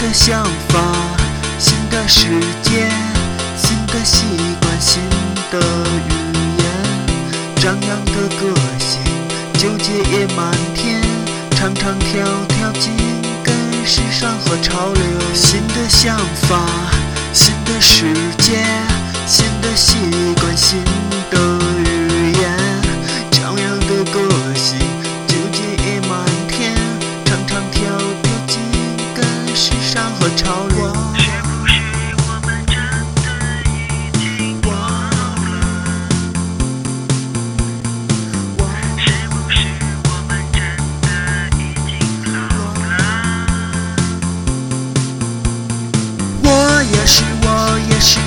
的想法，新的世界，新的习惯，新的语言，张扬的个性，纠结也满天，唱唱跳跳紧跟时尚和潮流。新的想法，新的世界，时尚和潮流。是不是我们真的已经老了？我是不是我们真的已经老了？我也是，我也是，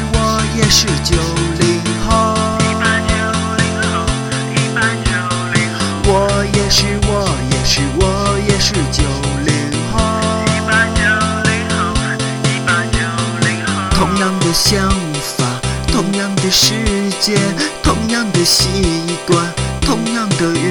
同样的想法，同样的世界，同样的习惯，同样的语。